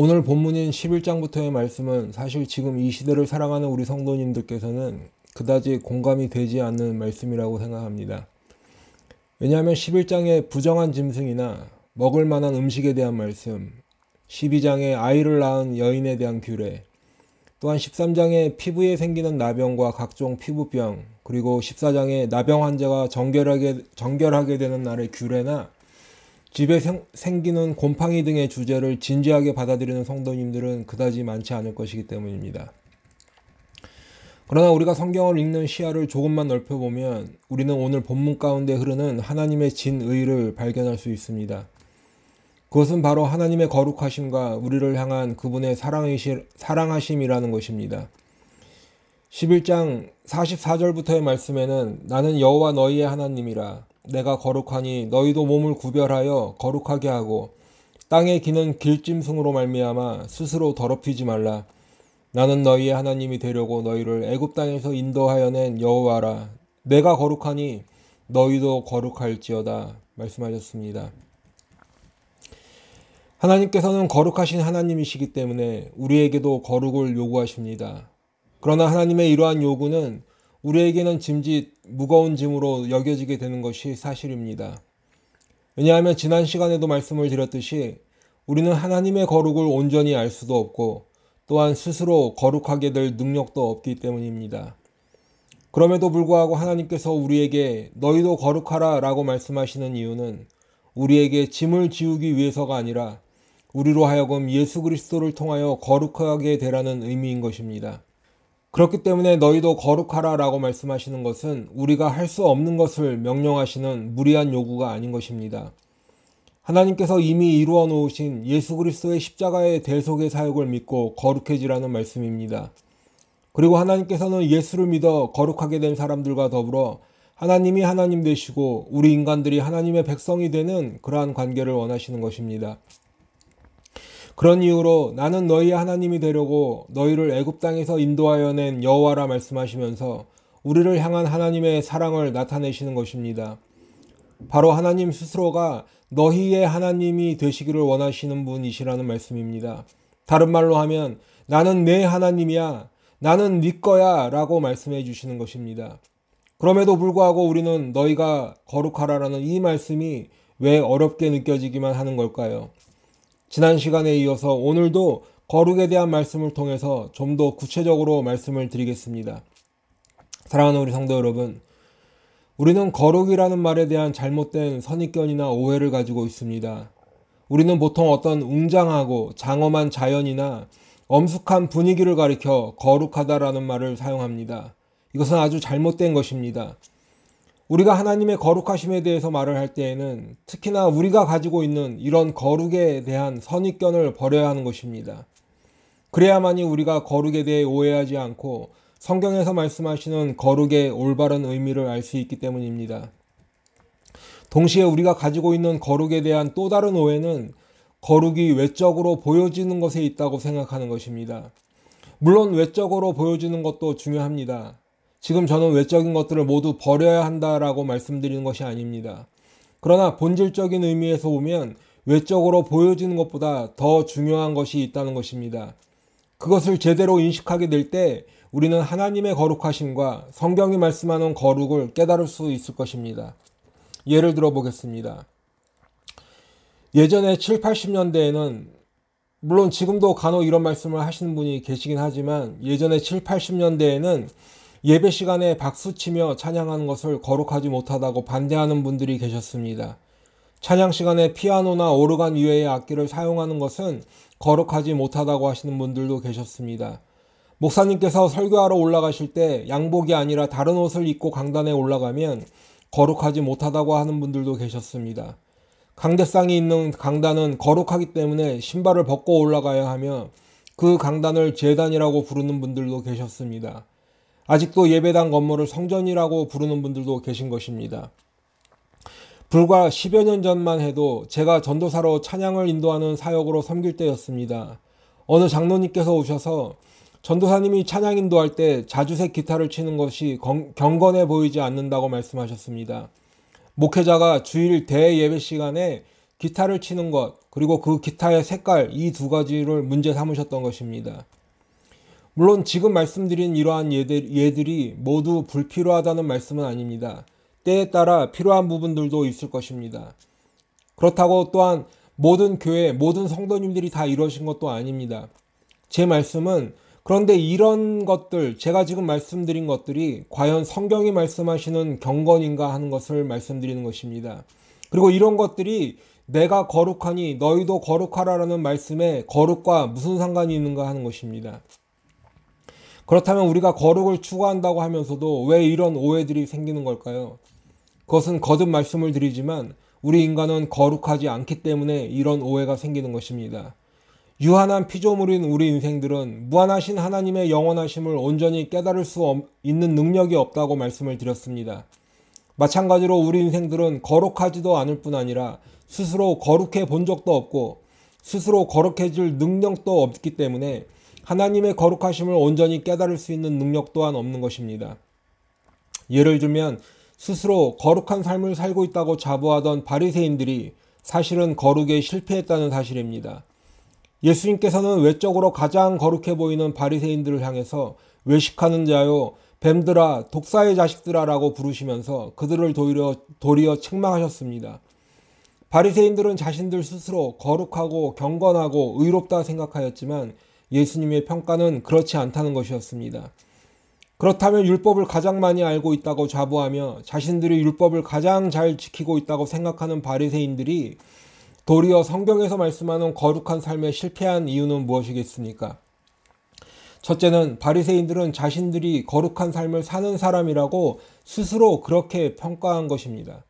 오늘 본문인 11장부터의 말씀은 사실 지금 이 시대를 살아가는 우리 성도님들께서는 그다지 공감이 되지 않는 말씀이라고 생각합니다. 왜냐하면 11장의 부정한 짐승이나 먹을 만한 음식에 대한 말씀, 12장의 아이를 낳은 여인에 대한 규례, 또한 13장의 피부에 생기는 나병과 각종 피부병, 그리고 14장의 나병 환자가 정결하게, 정결하게 되는 날의 규례나 집에 생, 생기는 곰팡이 등의 주제를 진지하게 받아들이는 성도님들은 그다지 많지 않을 것이기 때문입니다. 그러나 우리가 성경을 읽는 시야를 조금만 넓혀보면 우리는 오늘 본문 가운데 흐르는 하나님의 진의를 발견할 수 있습니다. 그것은 바로 하나님의 거룩하심과 우리를 향한 그분의 사랑하심이라는 것입니다. 11장 44절부터의 말씀에는 나는 여호와 너희의 하나님이라 내가 거룩하니 너희도 몸을 구별하여 거룩하게 하고 땅에 기는 길짐승으로 말미암아 스스로 더럽히지 말라 나는 너희의 하나님이 되려고 너희를 애굽 땅에서 인도하여 낸 여호와라 내가 거룩하니 너희도 거룩할지어다 말씀하셨습니다. 하나님께서는 거룩하신 하나님이시기 때문에 우리에게도 거룩을 요구하십니다. 그러나 하나님의 이러한 요구는 우리에게는 짐짓 무거운 짐으로 여겨지게 되는 것이 사실입니다. 왜냐하면 지난 시간에도 말씀을 드렸듯이 우리는 하나님의 거룩을 온전히 알 수도 없고 또한 스스로 거룩하게 될 능력도 없기 때문입니다. 그럼에도 불구하고 하나님께서 우리에게 너희도 거룩하라 라고 말씀하시는 이유는 우리에게 짐을 지우기 위해서가 아니라 우리로 하여금 예수 그리스도를 통하여 거룩하게 되라는 의미인 것입니다. 그렇기 때문에 너희도 거룩하라 라고 말씀하시는 것은 우리가 할 수 없는 것을 명령하시는 무리한 요구가 아닌 것입니다. 하나님께서 이미 이루어 놓으신 예수 그리스도의 십자가의 대속의 사역을 믿고 거룩해지라는 말씀입니다. 그리고 하나님께서는 예수를 믿어 거룩하게 된 사람들과 더불어 하나님이 하나님 되시고 우리 인간들이 하나님의 백성이 되는 그러한 관계를 원하시는 것입니다. 그런 이유로 나는 너희의 하나님이 되려고 너희를 애굽 땅에서 인도하여 낸 여호와라 말씀하시면서 우리를 향한 하나님의 사랑을 나타내시는 것입니다. 바로 하나님 스스로가 너희의 하나님이 되시기를 원하시는 분이시라는 말씀입니다. 다른 말로 하면 나는 내 하나님이야. 나는 네 거야 라고 말씀해 주시는 것입니다. 그럼에도 불구하고 우리는 너희가 거룩하라라는 이 말씀이 왜 어렵게 느껴지기만 하는 걸까요? 지난 시간에 이어서 오늘도 거룩에 대한 말씀을 통해서 좀 더 구체적으로 말씀을 드리겠습니다. 사랑하는 우리 성도 여러분, 우리는 거룩이라는 말에 대한 잘못된 선입견이나 오해를 가지고 있습니다. 우리는 보통 어떤 웅장하고 장엄한 자연이나 엄숙한 분위기를 가리켜 거룩하다라는 말을 사용합니다. 이것은 아주 잘못된 것입니다. 우리가 하나님의 거룩하심에 대해서 말을 할 때에는 특히나 우리가 가지고 있는 이런 거룩에 대한 선입견을 버려야 하는 것입니다. 그래야만이 우리가 거룩에 대해 오해하지 않고 성경에서 말씀하시는 거룩의 올바른 의미를 알 수 있기 때문입니다. 동시에 우리가 가지고 있는 거룩에 대한 또 다른 오해는 거룩이 외적으로 보여지는 것에 있다고 생각하는 것입니다. 물론 외적으로 보여지는 것도 중요합니다. 지금 저는 외적인 것들을 모두 버려야 한다라고 말씀드리는 것이 아닙니다. 그러나 본질적인 의미에서 보면 외적으로 보여지는 것보다 더 중요한 것이 있다는 것입니다. 그것을 제대로 인식하게 될 때 우리는 하나님의 거룩하심과 성경이 말씀하는 거룩을 깨달을 수 있을 것입니다. 예를 들어 보겠습니다. 예전에 7, 80년대에는 물론 지금도 간혹 이런 말씀을 하시는 분이 계시긴 하지만 예전에 7, 80년대에는 예배 시간에 박수치며 찬양하는 것을 거룩하지 못하다고 반대하는 분들이 계셨습니다. 찬양 시간에 피아노나 오르간 이외의 악기를 사용하는 것은 거룩하지 못하다고 하시는 분들도 계셨습니다. 목사님께서 설교하러 올라가실 때 양복이 아니라 다른 옷을 입고 강단에 올라가면 거룩하지 못하다고 하는 분들도 계셨습니다. 강대상이 있는 강단은 거룩하기 때문에 신발을 벗고 올라가야 하며 그 강단을 재단이라고 부르는 분들도 계셨습니다. 아직도 예배당 건물을 성전이라고 부르는 분들도 계신 것입니다. 불과 10여 년 전만 해도 제가 전도사로 찬양을 인도하는 사역으로 섬길 때였습니다. 어느 장로님께서 오셔서 전도사님이 찬양 인도할 때 자주색 기타를 치는 것이 경건해 보이지 않는다고 말씀하셨습니다. 목회자가 주일 대예배 시간에 기타를 치는 것, 그리고 그 기타의 색깔, 이 두 가지를 문제 삼으셨던 것입니다. 물론 지금 말씀드린 이러한 예들, 예들이 모두 불필요하다는 말씀은 아닙니다. 때에 따라 필요한 부분들도 있을 것입니다. 그렇다고 또한 모든 교회, 모든 성도님들이 다 이러신 것도 아닙니다. 제 말씀은 그런데 이런 것들, 제가 지금 말씀드린 것들이 과연 성경이 말씀하시는 경건인가 하는 것을 말씀드리는 것입니다. 그리고 이런 것들이 내가 거룩하니 너희도 거룩하라라는 말씀에 거룩과 무슨 상관이 있는가 하는 것입니다. 그렇다면 우리가 거룩을 추구한다고 하면서도 왜 이런 오해들이 생기는 걸까요? 그것은 거듭 말씀을 드리지만 우리 인간은 거룩하지 않기 때문에 이런 오해가 생기는 것입니다. 유한한 피조물인 우리 인생들은 무한하신 하나님의 영원하심을 온전히 깨달을 수 있는 능력이 없다고 말씀을 드렸습니다. 마찬가지로 우리 인생들은 거룩하지도 않을 뿐 아니라 스스로 거룩해 본 적도 없고 스스로 거룩해질 능력도 없기 때문에 하나님의 거룩하심을 온전히 깨달을 수 있는 능력 또한 없는 것입니다. 예를 들면 스스로 거룩한 삶을 살고 있다고 자부하던 바리새인들이 사실은 거룩에 실패했다는 사실입니다. 예수님께서는 외적으로 가장 거룩해 보이는 바리새인들을 향해서 외식하는 자요 뱀들아 독사의 자식들아라고 부르시면서 그들을 도리어, 도리어 책망하셨습니다. 바리새인들은 자신들 스스로 거룩하고 경건하고 의롭다 생각하였지만 예수님의 평가는 그렇지 않다는 것이었습니다. 그렇다면 율법을 가장 많이 알고 있다고 자부하며 자신들이 율법을 가장 잘 지키고 있다고 생각하는 바리새인들이 도리어 성경에서 말씀하는 거룩한 삶에 실패한 이유는 무엇이겠습니까? 첫째는 바리새인들은 자신들이 거룩한 삶을 사는 사람이라고 스스로 그렇게 평가한 것입니다.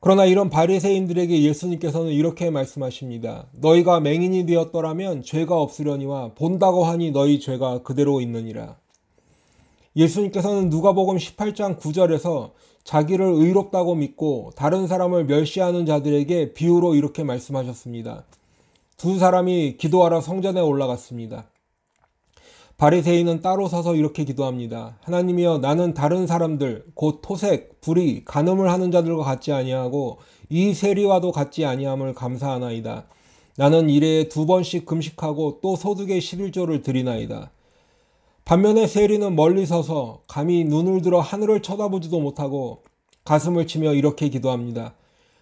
그러나 이런 바리새인들에게 예수님께서는 이렇게 말씀하십니다. 너희가 맹인이 되었더라면 죄가 없으려니와 본다고 하니 너희 죄가 그대로 있느니라. 예수님께서는 누가복음 18장 9절에서 자기를 의롭다고 믿고 다른 사람을 멸시하는 자들에게 비유로 이렇게 말씀하셨습니다. 두 사람이 기도하러 성전에 올라갔습니다. 바리새인은 따로 서서 이렇게 기도합니다. 하나님이여 나는 다른 사람들 곧 토색, 불의, 간음을 하는 자들과 같지 아니하고 이 세리와도 같지 아니함을 감사하나이다. 나는 일해에 두 번씩 금식하고 또 소득의 11조를 드리나이다. 반면에 세리는 멀리 서서 감히 눈을 들어 하늘을 쳐다보지도 못하고 가슴을 치며 이렇게 기도합니다.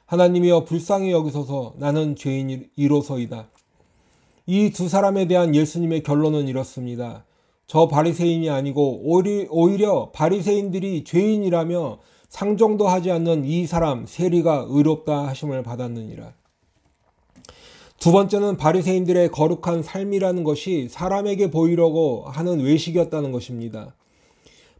하나님이여 불쌍히 여기소서 나는 죄인 이로서이다. 이 두 사람에 대한 예수님의 결론은 이렇습니다. 저 바리새인이 아니고 오히려 바리새인들이 죄인이라며 상정도 하지 않는 이 사람 세리가 의롭다 하심을 받았느니라. 두 번째는 바리새인들의 거룩한 삶이라는 것이 사람에게 보이려고 하는 외식이었다는 것입니다.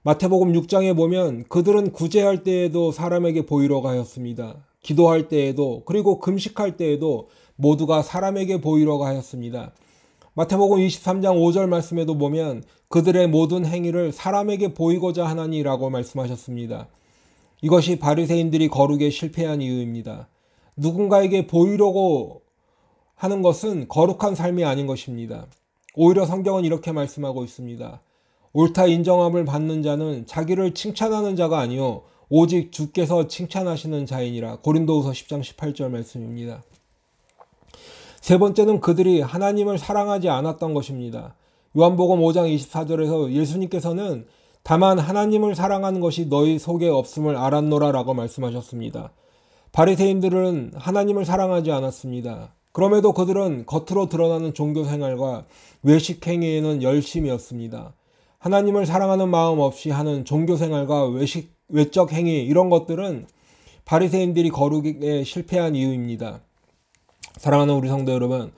마태복음 6장에 보면 그들은 구제할 때에도 사람에게 보이려고 하였습니다. 기도할 때에도 그리고 금식할 때에도 모두가 사람에게 보이려고 하였습니다. 마태복음 23장 5절 말씀에도 보면 그들의 모든 행위를 사람에게 보이고자 하나니라고 말씀하셨습니다. 이것이 바리새인들이 거룩에 실패한 이유입니다. 누군가에게 보이려고 하는 것은 거룩한 삶이 아닌 것입니다. 오히려 성경은 이렇게 말씀하고 있습니다. 옳다 인정함을 받는 자는 자기를 칭찬하는 자가 아니요 오직 주께서 칭찬하시는 자이니라. 고린도후서 10장 18절 말씀입니다. 세 번째는 그들이 하나님을 사랑하지 않았던 것입니다. 요한복음 5장 24절에서 예수님께서는 다만 하나님을 사랑하는 것이 너희 속에 없음을 알았노라라고 말씀하셨습니다. 바리새인들은 하나님을 사랑하지 않았습니다. 그럼에도 그들은 겉으로 드러나는 종교 생활과 외식 행위에는 열심이었습니다. 하나님을 사랑하는 마음 없이 하는 종교 생활과 외식 외적 행위 이런 것들은 바리새인들이 거룩에 실패한 이유입니다. 사랑하는 우리 성도 여러분,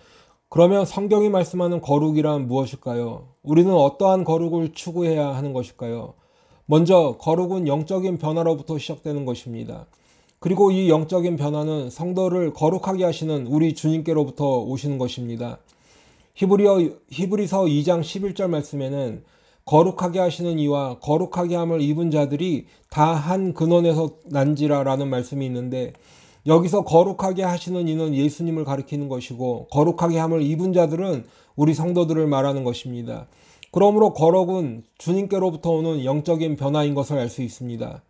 그러면 성경이 말씀하는 거룩이란 무엇일까요? 우리는 어떠한 거룩을 추구해야 하는 것일까요? 먼저 거룩은 영적인 변화로부터 시작되는 것입니다. 그리고 이 영적인 변화는 성도를 거룩하게 하시는 우리 주님께로부터 오시는 것입니다. 히브리어, 히브리서 2장 11절 말씀에는 거룩하게 하시는 이와 거룩하게 함을 입은 자들이 다 한 근원에서 난지라라는 말씀이 있는데 여기서 거룩하게 하시는 이는 예수님을 가리키는 것이고 거룩하게 함을 입은 자들은 우리 성도들을 말하는 것입니다. 그러므로 거룩은 주님께로부터 오는 영적인 변화인 것을 알 수 있습니다.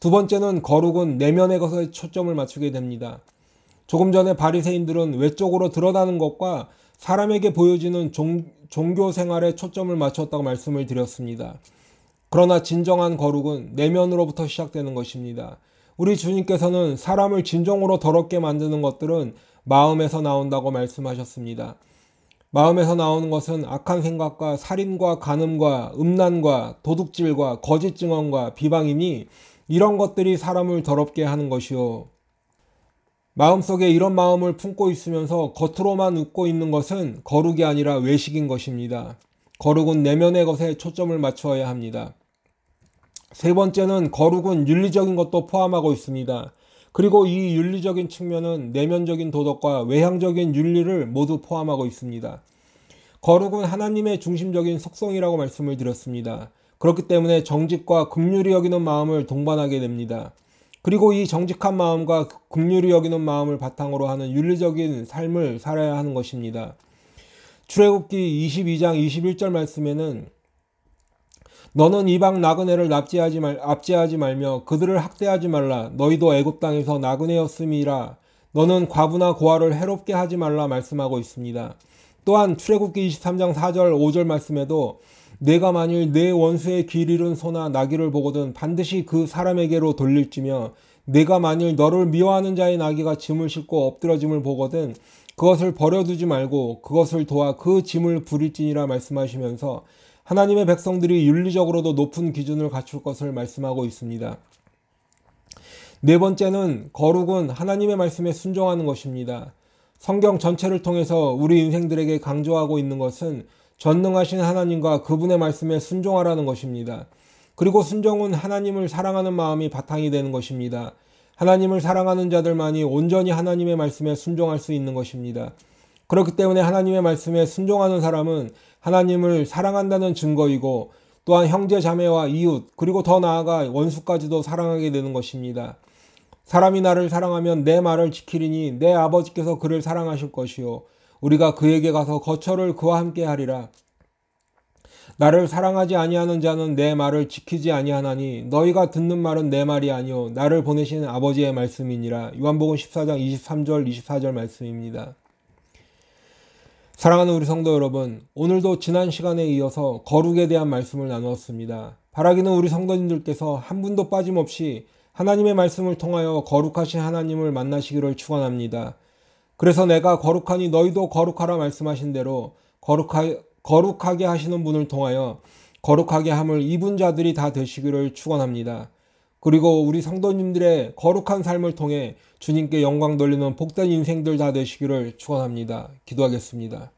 두 번째는 거룩은 내면의 것에 초점을 맞추게 됩니다. 조금 전에 바리새인들은 외적으로 드러나는 것과 사람에게 보여지는 종, 종교 생활에 초점을 맞췄다고 말씀을 드렸습니다. 그러나 진정한 거룩은 내면으로부터 시작되는 것입니다. 우리 주님께서는 사람을 진정으로 더럽게 만드는 것들은 마음에서 나온다고 말씀하셨습니다. 마음에서 나오는 것은 악한 생각과 살인과 간음과 음란과 도둑질과 거짓 증언과 비방이니 이런 것들이 사람을 더럽게 하는 것이요. 마음속에 이런 마음을 품고 있으면서 겉으로만 웃고 있는 것은 거룩이 아니라 외식인 것입니다. 거룩은 내면의 것에 초점을 맞추어야 합니다. 세 번째는 거룩은 윤리적인 것도 포함하고 있습니다. 그리고 이 윤리적인 측면은 내면적인 도덕과 외향적인 윤리를 모두 포함하고 있습니다. 거룩은 하나님의 중심적인 속성이라고 말씀을 드렸습니다. 그렇기 때문에 정직과 극률이 여기는 마음을 동반하게 됩니다. 그리고 이 정직한 마음과 극률이 여기는 마음을 바탕으로 하는 윤리적인 삶을 살아야 하는 것입니다. 출애굽기 22장 21절 말씀에는 너는 이방 나그네를 납치하지 말 압제하지 말며 그들을 학대하지 말라 너희도 애굽 땅에서 나그네였음이라 너는 과부나 고아를 해롭게 하지 말라 말씀하고 있습니다. 또한 출애굽기 23장 4절 5절 말씀에도 내가 만일 내 원수의 길 잃은 소나 나귀를 보거든 반드시 그 사람에게로 돌릴지며 내가 만일 너를 미워하는 자의 나귀가 짐을 싣고 엎드러짐을 보거든 그것을 버려두지 말고 그것을 도와 그 짐을 부릴지니라 말씀하시면서 하나님의 백성들이 윤리적으로도 높은 기준을 갖출 것을 말씀하고 있습니다. 네 번째는 거룩은 하나님의 말씀에 순종하는 것입니다. 성경 전체를 통해서 우리 인생들에게 강조하고 있는 것은 전능하신 하나님과 그분의 말씀에 순종하라는 것입니다. 그리고 순종은 하나님을 사랑하는 마음이 바탕이 되는 것입니다. 하나님을 사랑하는 자들만이 온전히 하나님의 말씀에 순종할 수 있는 것입니다. 그렇기 때문에 하나님의 말씀에 순종하는 사람은 하나님을 사랑한다는 증거이고 또한 형제 자매와 이웃 그리고 더 나아가 원수까지도 사랑하게 되는 것입니다. 사람이 나를 사랑하면 내 말을 지키리니 내 아버지께서 그를 사랑하실 것이요 우리가 그에게 가서 거처를 그와 함께 하리라. 나를 사랑하지 아니하는 자는 내 말을 지키지 아니하나니 너희가 듣는 말은 내 말이 아니요 나를 보내신 아버지의 말씀이니라. 요한복음 14장 23절 24절 말씀입니다. 사랑하는 우리 성도 여러분, 오늘도 지난 시간에 이어서 거룩에 대한 말씀을 나누었습니다. 바라기는 우리 성도님들께서 한 분도 빠짐없이 하나님의 말씀을 통하여 거룩하신 하나님을 만나시기를 축원합니다. 그래서 내가 거룩하니 너희도 거룩하라 말씀하신 대로 거룩하, 거룩하게 하시는 분을 통하여 거룩하게 함을 입은 자들이 다 되시기를 축원합니다. 그리고 우리 성도님들의 거룩한 삶을 통해 주님께 영광 돌리는 복된 인생들 다 되시기를 축원합니다. 기도하겠습니다.